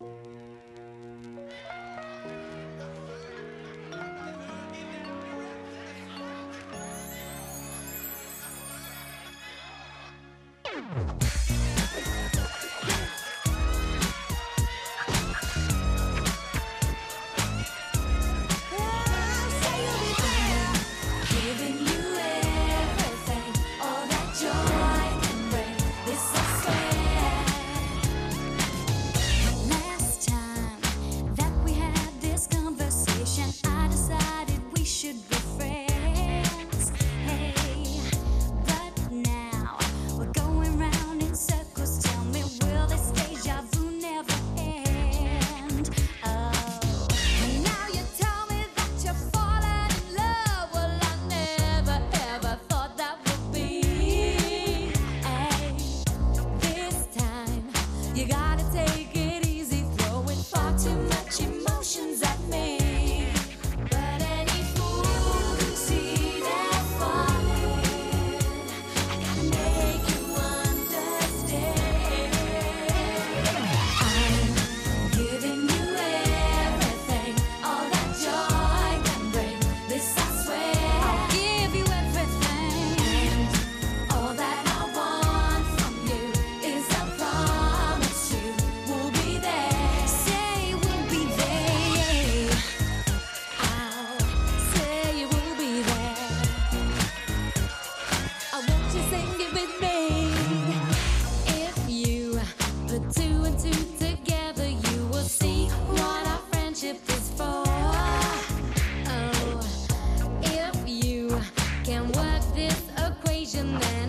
Giving and name.